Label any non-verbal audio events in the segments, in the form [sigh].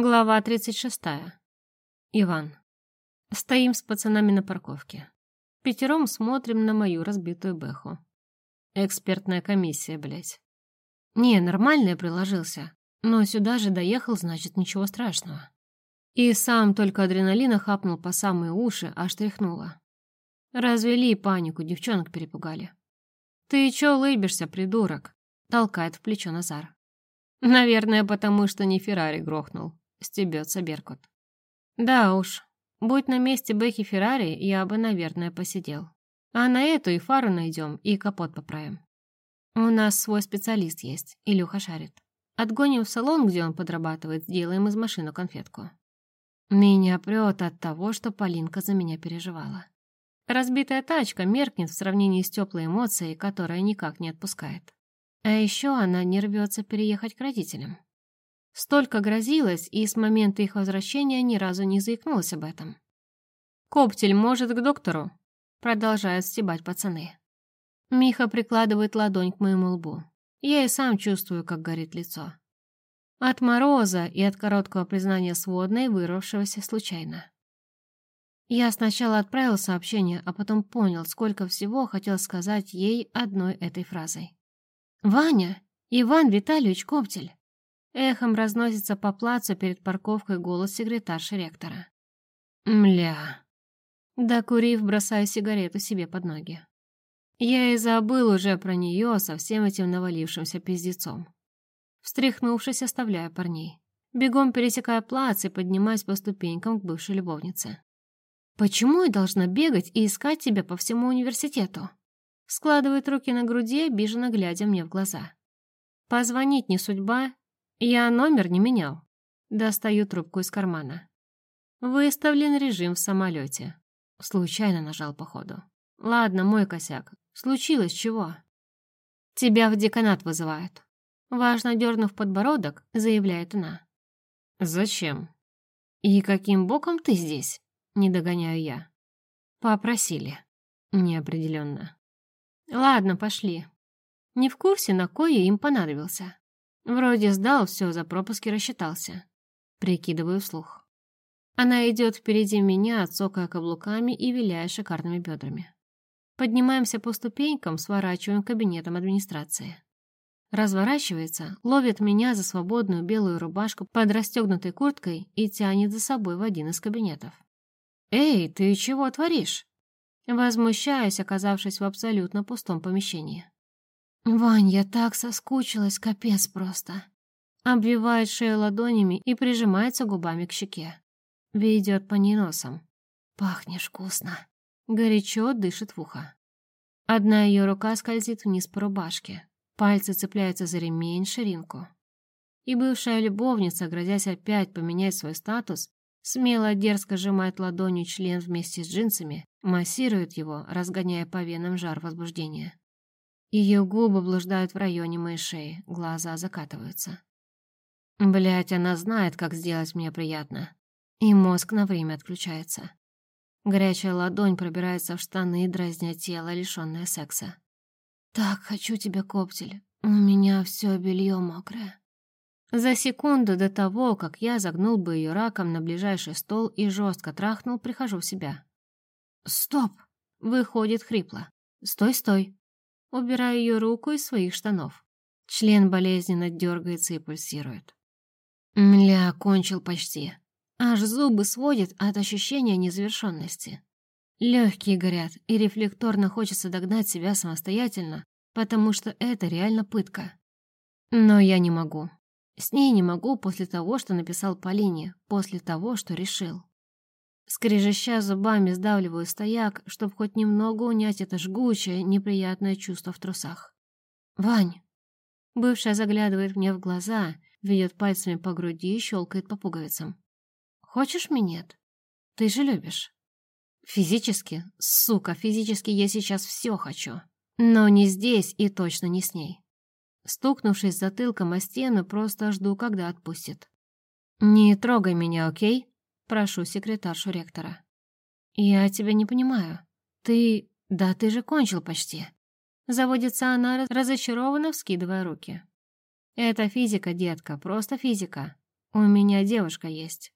Глава 36. Иван. Стоим с пацанами на парковке. Пятером смотрим на мою разбитую бэху. Экспертная комиссия, блядь. Не, нормально я приложился. Но сюда же доехал, значит, ничего страшного. И сам только адреналина хапнул по самые уши, аж тряхнуло. Развели панику, девчонок перепугали. «Ты чё лыбишься, придурок?» — толкает в плечо Назар. «Наверное, потому что не Феррари грохнул», — стебется Беркут. «Да уж, будь на месте Бэхи Феррари, я бы, наверное, посидел. А на эту и фару найдем, и капот поправим. У нас свой специалист есть, Илюха шарит. Отгоним в салон, где он подрабатывает, сделаем из машины конфетку. Меня прет от того, что Полинка за меня переживала. Разбитая тачка меркнет в сравнении с теплой эмоцией, которая никак не отпускает. А еще она не рвется переехать к родителям. Столько грозилась, и с момента их возвращения ни разу не заикнулась об этом. «Коптель может к доктору?» Продолжают стебать пацаны. Миха прикладывает ладонь к моему лбу. Я и сам чувствую, как горит лицо. От мороза и от короткого признания сводной, вырвавшегося случайно. Я сначала отправил сообщение, а потом понял, сколько всего хотел сказать ей одной этой фразой. «Ваня! Иван Витальевич Коптель!» Эхом разносится по плацу перед парковкой голос секретарши ректора. «Мля!» Докурив, бросаю сигарету себе под ноги. Я и забыл уже про нее со всем этим навалившимся пиздецом. Встряхнувшись, оставляю парней. Бегом пересекая плац и поднимаясь по ступенькам к бывшей любовнице. «Почему я должна бегать и искать тебя по всему университету?» Складывает руки на груди, обиженно глядя мне в глаза. «Позвонить не судьба. Я номер не менял». Достаю трубку из кармана. Выставлен режим в самолете. Случайно нажал походу. Ладно, мой косяк. Случилось чего? Тебя в деканат вызывают. Важно дернув подбородок, заявляет она. Зачем? И каким боком ты здесь? Не догоняю я. Попросили. Неопределенно. Ладно, пошли. Не в курсе, на кое им понадобился. Вроде сдал все, за пропуски рассчитался. Прикидываю вслух. Она идет впереди меня, цокая каблуками и виляя шикарными бедрами. Поднимаемся по ступенькам, сворачиваем кабинетом администрации. Разворачивается, ловит меня за свободную белую рубашку под расстегнутой курткой и тянет за собой в один из кабинетов. «Эй, ты чего творишь?» Возмущаюсь, оказавшись в абсолютно пустом помещении. «Вань, я так соскучилась, капец просто!» Обвивает шею ладонями и прижимается губами к щеке. Ведет по ней носом. Пахнешь вкусно. Горячо дышит в ухо. Одна ее рука скользит вниз по рубашке. Пальцы цепляются за ремень, ширинку. И бывшая любовница, грозясь опять поменять свой статус, смело дерзко сжимает ладонью член вместе с джинсами, массирует его, разгоняя по венам жар возбуждения. Ее губы блуждают в районе моей шеи, глаза закатываются. Блять, она знает, как сделать мне приятно и мозг на время отключается. Горячая ладонь пробирается в штаны, дразня тело, лишённое секса. «Так хочу тебя, коптель. У меня все белье мокрое». За секунду до того, как я загнул бы ее раком на ближайший стол и жестко трахнул, прихожу в себя. «Стоп!» — выходит хрипло. «Стой, стой!» Убираю ее руку из своих штанов. Член болезненно дергается и пульсирует. Мля, кончил почти. Аж зубы сводит от ощущения незавершенности. Легкие горят, и рефлекторно хочется догнать себя самостоятельно, потому что это реально пытка. Но я не могу. С ней не могу после того, что написал Полине, после того, что решил. Скрежеща зубами сдавливаю стояк, чтобы хоть немного унять это жгучее, неприятное чувство в трусах. «Вань!» Бывшая заглядывает мне в глаза, ведет пальцами по груди и щелкает по пуговицам. Хочешь минет? Ты же любишь. Физически, сука, физически я сейчас все хочу. Но не здесь и точно не с ней. Стукнувшись затылком о стену, просто жду, когда отпустит. «Не трогай меня, окей?» Прошу секретаршу ректора. «Я тебя не понимаю. Ты... Да ты же кончил почти». Заводится она, разочарованно вскидывая руки. «Это физика, детка, просто физика. У меня девушка есть.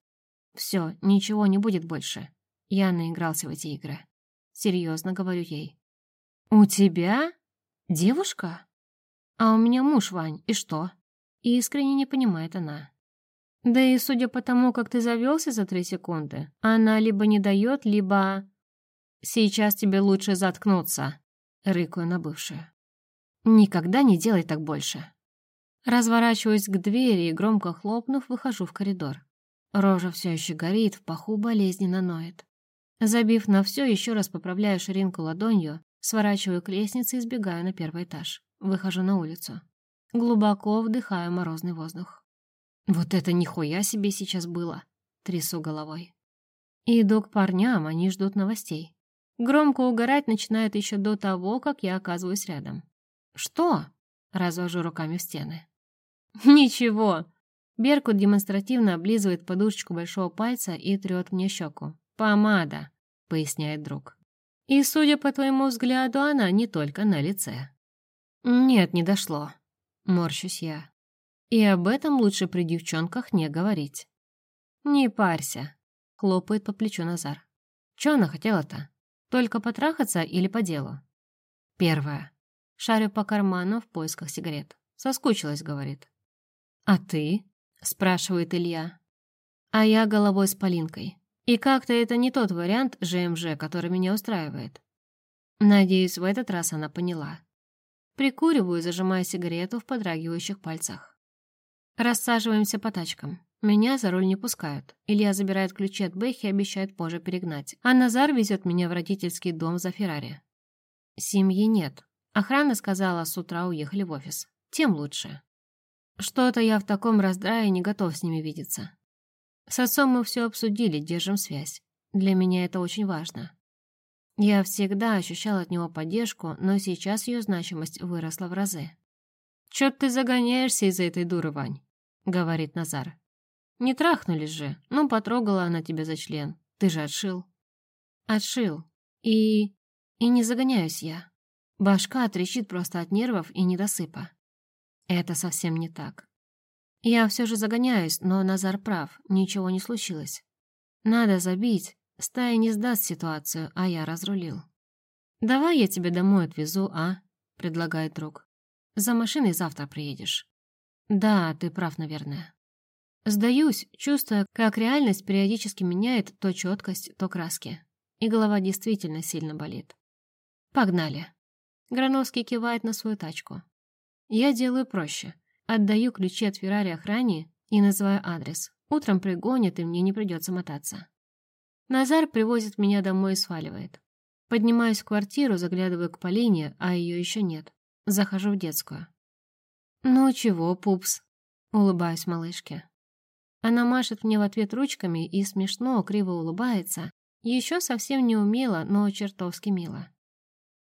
Все, ничего не будет больше. Я наигрался в эти игры. Серьезно говорю ей. У тебя? Девушка? А у меня муж, Вань, и что? Искренне не понимает она. Да и судя по тому, как ты завелся за три секунды, она либо не дает, либо... Сейчас тебе лучше заткнуться, рыкаю на бывшую. Никогда не делай так больше. Разворачиваюсь к двери и, громко хлопнув, выхожу в коридор. Рожа все еще горит, в паху болезненно ноет. Забив на все, еще раз поправляю ширинку ладонью, сворачиваю к лестнице и сбегаю на первый этаж. Выхожу на улицу. Глубоко вдыхаю морозный воздух. Вот это нихуя себе сейчас было. Трясу головой. Иду к парням, они ждут новостей. Громко угорать начинают еще до того, как я оказываюсь рядом. «Что?» — развожу руками в стены. [laughs] «Ничего!» Беркут демонстративно облизывает подушечку большого пальца и трет мне щеку. «Помада!» — поясняет друг. «И, судя по твоему взгляду, она не только на лице». «Нет, не дошло». Морщусь я. И об этом лучше при девчонках не говорить. «Не парься», — хлопает по плечу Назар. «Чё она хотела-то? Только потрахаться или по делу?» «Первое. Шарю по карману в поисках сигарет. Соскучилась, говорит. «А ты?» — спрашивает Илья. «А я головой с Полинкой. И как-то это не тот вариант ЖМЖ, который меня устраивает. Надеюсь, в этот раз она поняла. Прикуриваю, зажимая сигарету в подрагивающих пальцах. Рассаживаемся по тачкам. Меня за руль не пускают. Илья забирает ключи от Бэхи и обещает позже перегнать. А Назар везет меня в родительский дом за Феррари. Семьи нет. Охрана сказала, с утра уехали в офис. Тем лучше. Что-то я в таком раздрае не готов с ними видеться. С отцом мы все обсудили, держим связь. Для меня это очень важно. Я всегда ощущал от него поддержку, но сейчас ее значимость выросла в разы. «Чё ты загоняешься из-за этой дуры, Вань?» — говорит Назар. «Не трахнулись же, ну потрогала она тебя за член. Ты же отшил». «Отшил. И... и не загоняюсь я. Башка трещит просто от нервов и недосыпа. Это совсем не так. Я все же загоняюсь, но Назар прав, ничего не случилось. Надо забить, стая не сдаст ситуацию, а я разрулил. «Давай я тебя домой отвезу, а?» — предлагает друг. За машиной завтра приедешь. Да, ты прав, наверное. Сдаюсь, чувствуя, как реальность периодически меняет то четкость, то краски. И голова действительно сильно болит. Погнали. Грановский кивает на свою тачку. Я делаю проще. Отдаю ключи от Феррари охране и называю адрес. Утром пригонят, и мне не придется мотаться. Назар привозит меня домой и сваливает. Поднимаюсь в квартиру, заглядываю к Полине, а ее еще нет. Захожу в детскую. «Ну чего, пупс?» — улыбаюсь малышке. Она машет мне в ответ ручками и смешно, криво улыбается. Еще совсем не умело, но чертовски мило.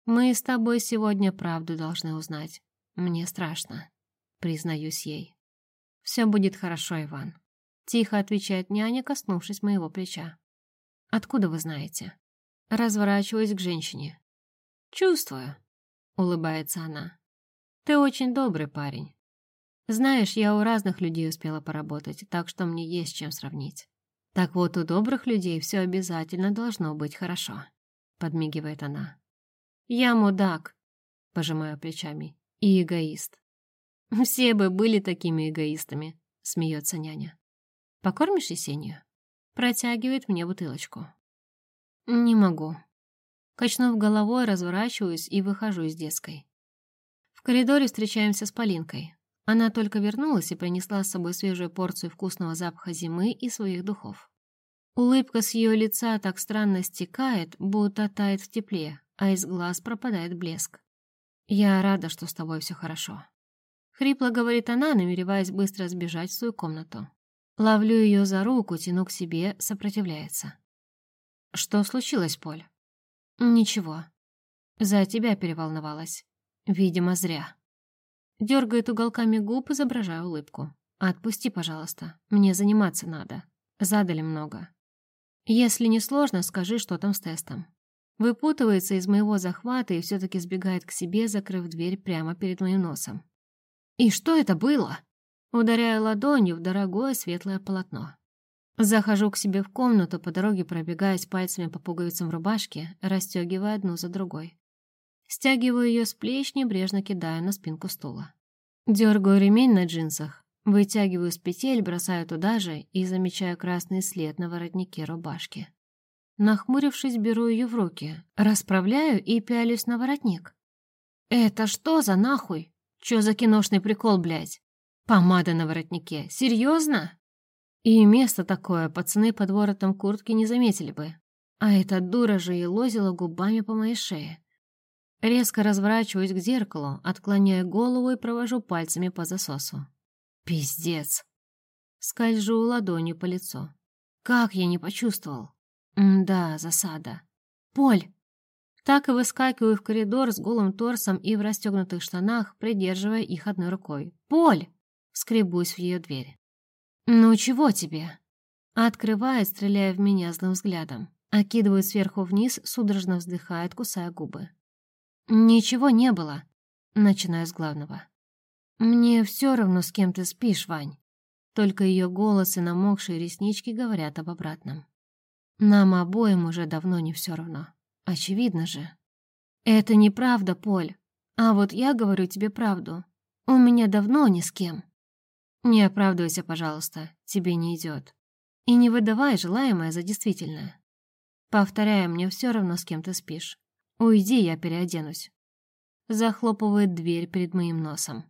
«Мы с тобой сегодня правду должны узнать. Мне страшно», — признаюсь ей. «Все будет хорошо, Иван», — тихо отвечает няня, коснувшись моего плеча. «Откуда вы знаете?» Разворачиваюсь к женщине. «Чувствую», — улыбается она. «Ты очень добрый парень. Знаешь, я у разных людей успела поработать, так что мне есть чем сравнить. Так вот, у добрых людей все обязательно должно быть хорошо», — подмигивает она. «Я мудак», — пожимаю плечами, — «и эгоист». «Все бы были такими эгоистами», — смеется няня. «Покормишь Есению?» Протягивает мне бутылочку. «Не могу», Качнув головой, разворачиваюсь и выхожу из детской. В коридоре встречаемся с Полинкой. Она только вернулась и принесла с собой свежую порцию вкусного запаха зимы и своих духов. Улыбка с ее лица так странно стекает, будто тает в тепле, а из глаз пропадает блеск. «Я рада, что с тобой все хорошо». Хрипло говорит она, намереваясь быстро сбежать в свою комнату. Ловлю ее за руку, тяну к себе, сопротивляется. «Что случилось, Поль?» «Ничего. За тебя переволновалась. Видимо, зря». Дергает уголками губ, изображая улыбку. «Отпусти, пожалуйста. Мне заниматься надо. Задали много. Если не сложно, скажи, что там с тестом». Выпутывается из моего захвата и все-таки сбегает к себе, закрыв дверь прямо перед моим носом. «И что это было?» Ударяю ладонью в дорогое светлое полотно. Захожу к себе в комнату, по дороге пробегаясь пальцами по пуговицам рубашки, расстегивая одну за другой. Стягиваю ее с плеч, небрежно кидаю на спинку стула. Дергаю ремень на джинсах, вытягиваю с петель, бросаю туда же и замечаю красный след на воротнике рубашки. Нахмурившись, беру ее в руки, расправляю и пялюсь на воротник. «Это что за нахуй? Чё за киношный прикол, блядь? Помада на воротнике. Серьезно?» И место такое пацаны под воротом куртки не заметили бы. А эта дура же и лозила губами по моей шее. Резко разворачиваюсь к зеркалу, отклоняю голову и провожу пальцами по засосу. Пиздец. Скольжу ладонью по лицу. Как я не почувствовал? М да, засада. Поль! Так и выскакиваю в коридор с голым торсом и в расстегнутых штанах, придерживая их одной рукой. «Поль!» — скребусь в ее дверь. «Ну чего тебе?» Открывает, стреляя в меня злым взглядом. Окидывает сверху вниз, судорожно вздыхает, кусая губы. «Ничего не было», — начинаю с главного. «Мне все равно, с кем ты спишь, Вань». Только ее голос и намокшие реснички говорят об обратном. Нам обоим уже давно не все равно. Очевидно же. Это неправда, Поль. А вот я говорю тебе правду. У меня давно ни с кем. Не оправдывайся, пожалуйста, тебе не идет. И не выдавай желаемое за действительное. Повторяю, мне все равно, с кем ты спишь. Уйди, я переоденусь. Захлопывает дверь перед моим носом.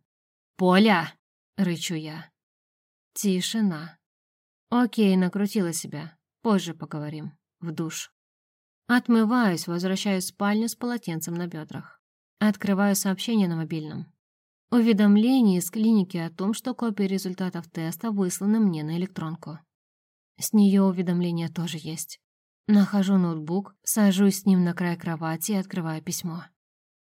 «Поля!» — рычу я. Тишина. Окей, накрутила себя. Позже поговорим. В душ. Отмываюсь, возвращаюсь в спальню с полотенцем на бедрах. Открываю сообщение на мобильном. Уведомление из клиники о том, что копии результатов теста высланы мне на электронку. С нее уведомление тоже есть. Нахожу ноутбук, сажусь с ним на край кровати и открываю письмо.